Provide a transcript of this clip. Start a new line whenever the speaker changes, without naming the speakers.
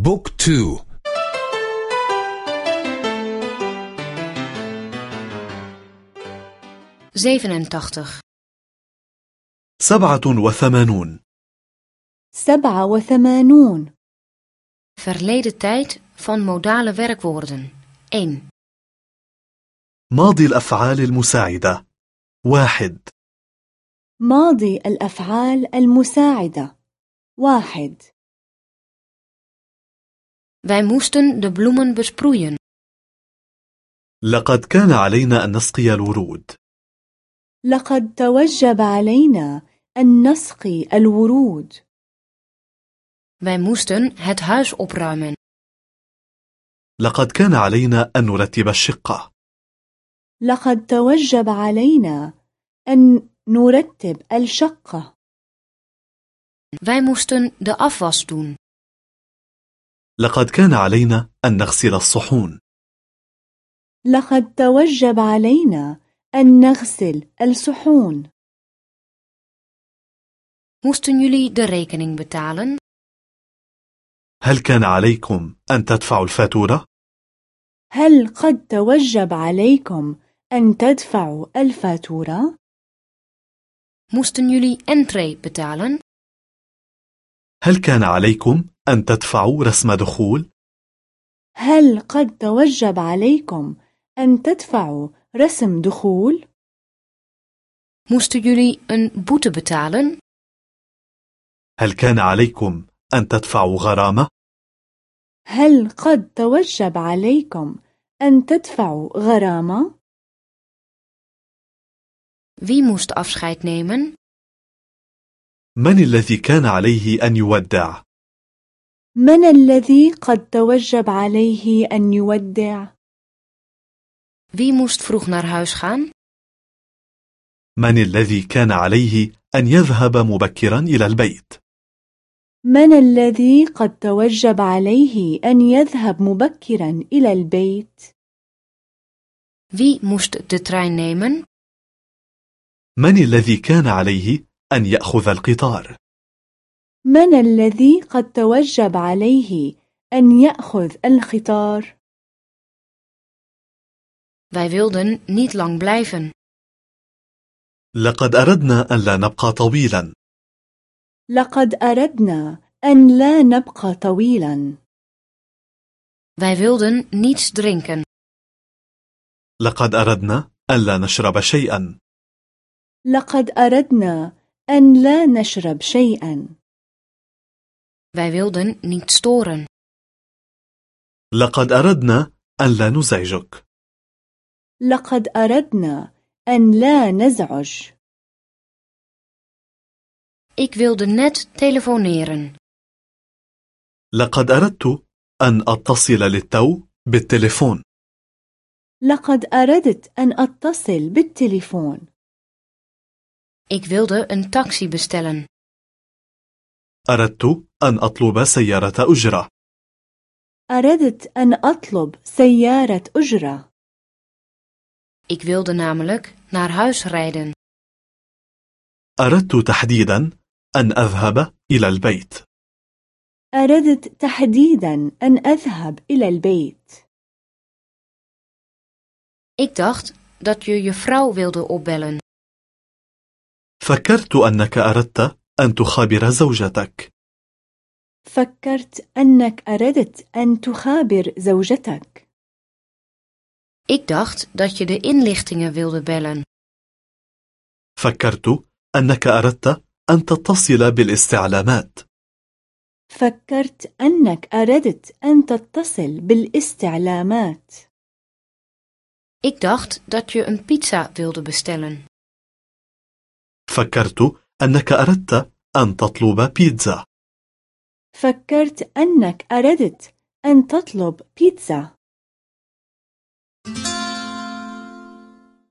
بوك تو.
سبعة وثمانون.
سبعة وثمانون.
verleden tijd van modale werkwoorden. 1
ماضي الأفعال المساعدة. واحد.
ماضي الأفعال المساعدة. واحد.
Wij moesten de bloemen besproeien.
لقد كان علينا أن نسقي الورود
لقد توجب علينا أن نسقي الورود
Wij moesten het huis opruimen.
لقد كان علينا أن نرتب الشقة
لقد توجب علينا أن نرتب الشقة
Wij moesten de afwas doen.
لقد كان علينا أن نغسل الصحون
لقد توجب علينا أن نغسل الصحون
Moesten jullie de rekening betalen?
هل كان عليكم أن تدفعوا الفاتورة؟
هل قد توجب عليكم أن تدفعوا الفاتورة؟
Moesten jullie entree betalen?
هل كان عليكم أن تدفعوا رسم دخول؟
هل قد توجب عليكم أن تدفعوا رسم دخول؟
Moesten jullie een boete betalen?
هل كان عليكم أن تدفعوا غرامة؟
هل قد توجب عليكم أن تدفعوا غرامة؟
Wie moest afscheid nemen?
من الذي كان عليه أن يودع؟
من الذي قد توجب عليه أن يودع؟
Wie moest vroeg naar huis gaan?
من الذي كان عليه أن يذهب مبكرا إلى البيت؟
من الذي قد توجب عليه أن يذهب مبكرا إلى البيت؟
Wie moest de trein nemen?
من الذي كان عليه أن يأخذ القطار؟
من الذي قد توجب عليه أن يأخذ القطار؟
Wij wilden niet lang blijven.
لقد أردنا أن لا نبقى طويلا
لقد أردنا أن لا نبقى طويلا
Wij wilden niets drinken.
لقد أردنا أن لا نشرب شيئا
لقد أردنا أن لا نشرب شيئا.
Wij wilden niet storen.
لقد أردنا أن لا نزعجك.
لقد أردنا أن لا نزعج.
Ik wilde net telefoneren.
لقد أردت أن أتصل للتو بالتليفون.
لقد أردت أن أتصل بالتليفون.
Ik wilde een taxi bestellen.
أردت أن أطلب سيارة أجرة
أردت أن أطلب سيارة أجرة
Ik wilde namelijk naar huis rijden.
أردت تحديدا أن أذهب إلى البيت
أردت تحديدا أن أذهب إلى البيت
Ik dacht dat je je vrouw wilde opbellen.
فكرت أنك أردت أن تخابر زوجتك
فكرت أنك أردت أن تخابر زوجتك
Ik dacht dat je de inlichtingen wilde bellen.
فكرت أنك أردت أن تتصل بالاستعلامات
فكرت أنك أردت أن تتصل بالاستعلامات
Ik dacht dat je een pizza wilde bestellen.
فكرت أنك أردت أن تطلب بيتزا.
فكرت أنك أردت أن تطلب بيتزا.